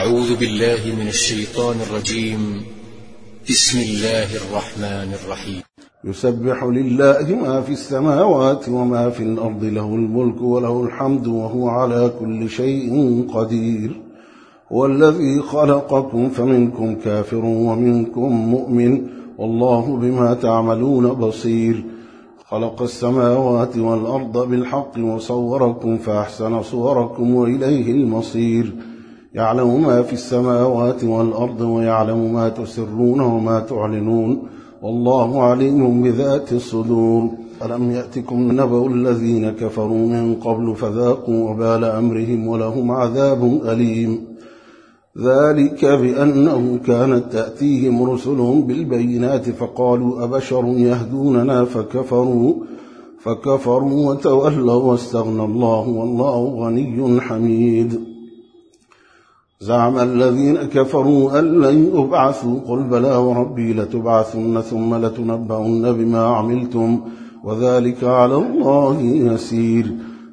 أعوذ بالله من الشيطان الرجيم. بسم الله الرحمن الرحيم. يسبح لله ما في السماوات وما في الأرض له الملك وله الحمد وهو على كل شيء قدير. والذي خلقكم فمنكم كافر ومنكم مؤمن. والله بما تعملون بصير. خلق السماوات والأرض بالحق وصوركم فأحسن صوركم وإليه المصير. يعلم ما في السماوات والأرض ويعلم ما تسرون وما تعلنون والله عليم بذات الصدور. ألم يأتكم نبأ الذين كفروا من قبل فذاقوا وبال أمرهم ولهم عذاب أليم. ذلك بأنه كانت تأتيهم رسلهم بالبينات فقالوا أبشر يهدوننا فكفروا فكفروا وتولوا واستغنى الله والله غني حميد. زعم الذين كفروا أن لن يبعثوا قل بلى وربي لتبعثن ثم لتنبعن بما عملتم وذلك على الله يسير.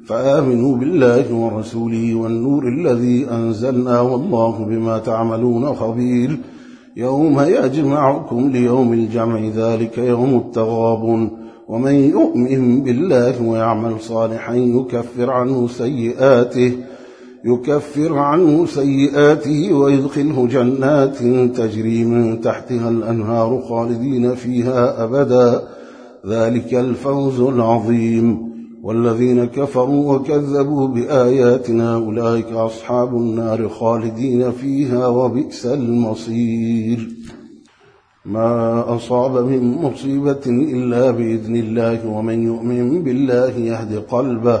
فآمنوا بالله ورسوله والنور الذي أنزلنا والله بما تعملون خبير. يوم يجمعكم ليوم الجمع ذلك يوم التغاب ومن يؤمن بالله ويعمل صالحا يكفر عنه سيئاته. يكفر عنه سيئاته ويدخله جنات تجري من تحتها الأنهار خالدين فيها أبدا. ذلك الفوز العظيم. والذين كفروا وكذبوا بآياتنا أولئك أصحاب النار خالدين فيها وبئس المصير. ما أصاب من مصيبة إلا بإذن الله ومن يؤمن بالله يهد قلبه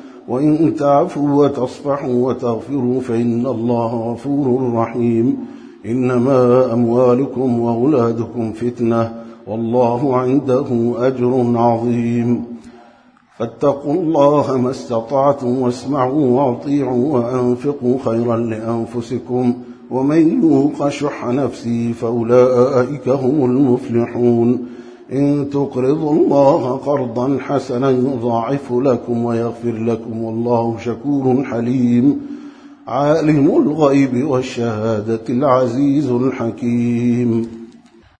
وإن تعفوا وتصفحوا وتغفروا فإن الله غفور رحيم إنما أموالكم وأولادكم فتنة والله عنده أجر عظيم فاتقوا الله ما استطعتم واسمعوا واطيعوا وأنفقوا خيرا لأنفسكم ومن يوق شح نفسه فأولئك هم المفلحون إن تقرضوا الله قرضا حسنا يضاعف لكم ويغفر لكم والله شكور حليم. عالم الغيب والشهادة العزيز الحكيم.